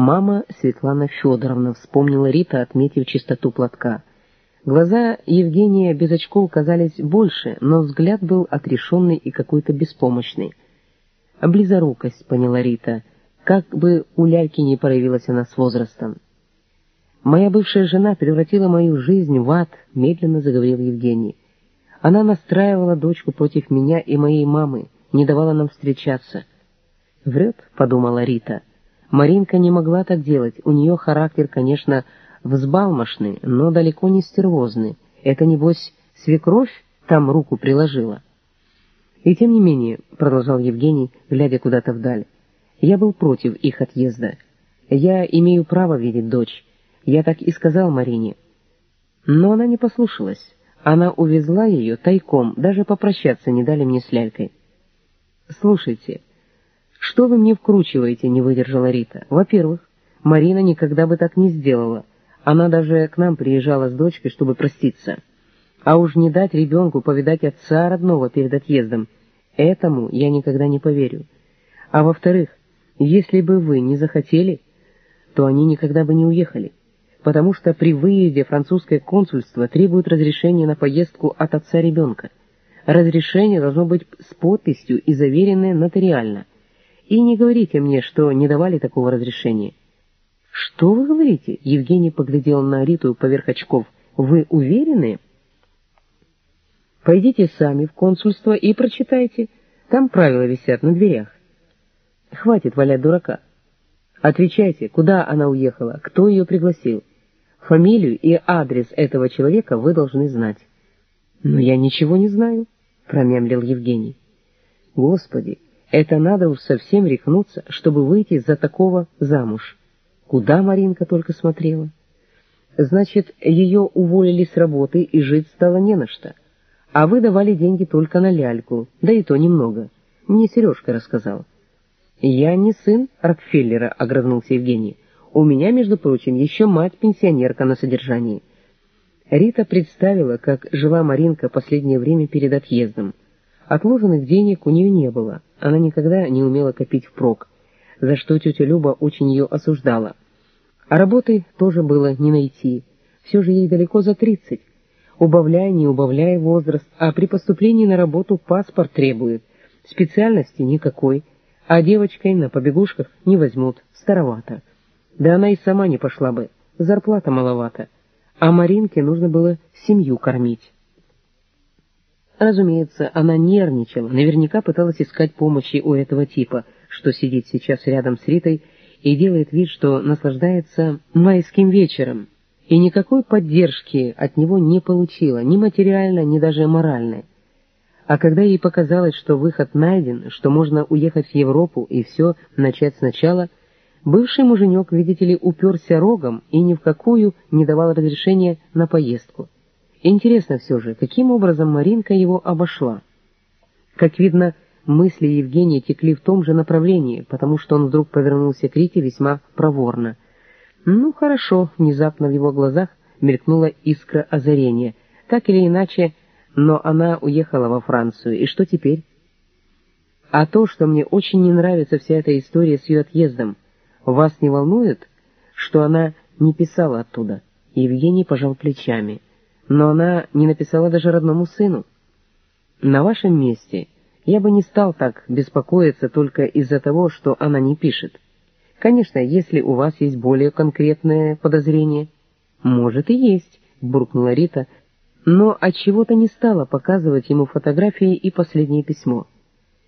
Мама Светлана Федоровна, вспомнила Рита, отметив чистоту платка. Глаза Евгения без очков казались больше, но взгляд был отрешенный и какой-то беспомощный. «Близорукость», — поняла Рита, — «как бы у ляльки не проявилась она с возрастом». «Моя бывшая жена превратила мою жизнь в ад», — медленно заговорил Евгений. «Она настраивала дочку против меня и моей мамы, не давала нам встречаться». «Врет», — подумала Рита. Маринка не могла так делать, у нее характер, конечно, взбалмошный, но далеко не стервозный. Это, небось, свекровь там руку приложила. И тем не менее, — продолжал Евгений, глядя куда-то вдаль, — я был против их отъезда. Я имею право видеть дочь, я так и сказал Марине. Но она не послушалась. Она увезла ее тайком, даже попрощаться не дали мне с лялькой. «Слушайте, что вы мне вкручиваете?» — не выдержала Рита. «Во-первых, Марина никогда бы так не сделала. Она даже к нам приезжала с дочкой, чтобы проститься. А уж не дать ребенку повидать отца родного перед отъездом. Этому я никогда не поверю. А во-вторых, если бы вы не захотели, то они никогда бы не уехали потому что при выезде французское консульство требует разрешения на поездку от отца ребенка. Разрешение должно быть с подписью и заверенное нотариально. И не говорите мне, что не давали такого разрешения. «Что вы говорите?» — Евгений поглядел на Риту поверх очков. «Вы уверены?» «Пойдите сами в консульство и прочитайте. Там правила висят на дверях». «Хватит валять дурака. Отвечайте, куда она уехала, кто ее пригласил?» Фамилию и адрес этого человека вы должны знать. Но я ничего не знаю, промямлил Евгений. Господи, это надо уж совсем рехнуться, чтобы выйти за такого замуж. Куда Маринка только смотрела. Значит, ее уволили с работы и жить стало не на что. А вы давали деньги только на ляльку, да и то немного. Мне Сережка рассказал. Я не сын Рокфеллера, огрызнулся Евгений. У меня, между прочим, еще мать-пенсионерка на содержании. Рита представила, как жила Маринка последнее время перед отъездом. Отложенных денег у нее не было, она никогда не умела копить впрок, за что тетя Люба очень ее осуждала. А работы тоже было не найти, все же ей далеко за тридцать. Убавляя, не убавляя возраст, а при поступлении на работу паспорт требует, специальности никакой, а девочкой на побегушках не возьмут, старовато. Да она и сама не пошла бы, зарплата маловато, а Маринке нужно было семью кормить. Разумеется, она нервничала, наверняка пыталась искать помощи у этого типа, что сидит сейчас рядом с Ритой и делает вид, что наслаждается майским вечером, и никакой поддержки от него не получила, ни материальной, ни даже моральной. А когда ей показалось, что выход найден, что можно уехать в Европу и все начать сначала – Бывший муженек, видите ли, уперся рогом и ни в какую не давал разрешения на поездку. Интересно все же, каким образом Маринка его обошла? Как видно, мысли Евгения текли в том же направлении, потому что он вдруг повернулся к Рите весьма проворно. «Ну, хорошо», — внезапно в его глазах мелькнула искра озарения. Так или иначе, но она уехала во Францию, и что теперь? А то, что мне очень не нравится вся эта история с ее отъездом — вас не волнует, что она не писала оттуда? Евгений пожал плечами. Но она не написала даже родному сыну. На вашем месте я бы не стал так беспокоиться только из-за того, что она не пишет. Конечно, если у вас есть более конкретное подозрение. Может и есть, буркнула Рита, но от чего то не стала показывать ему фотографии и последнее письмо.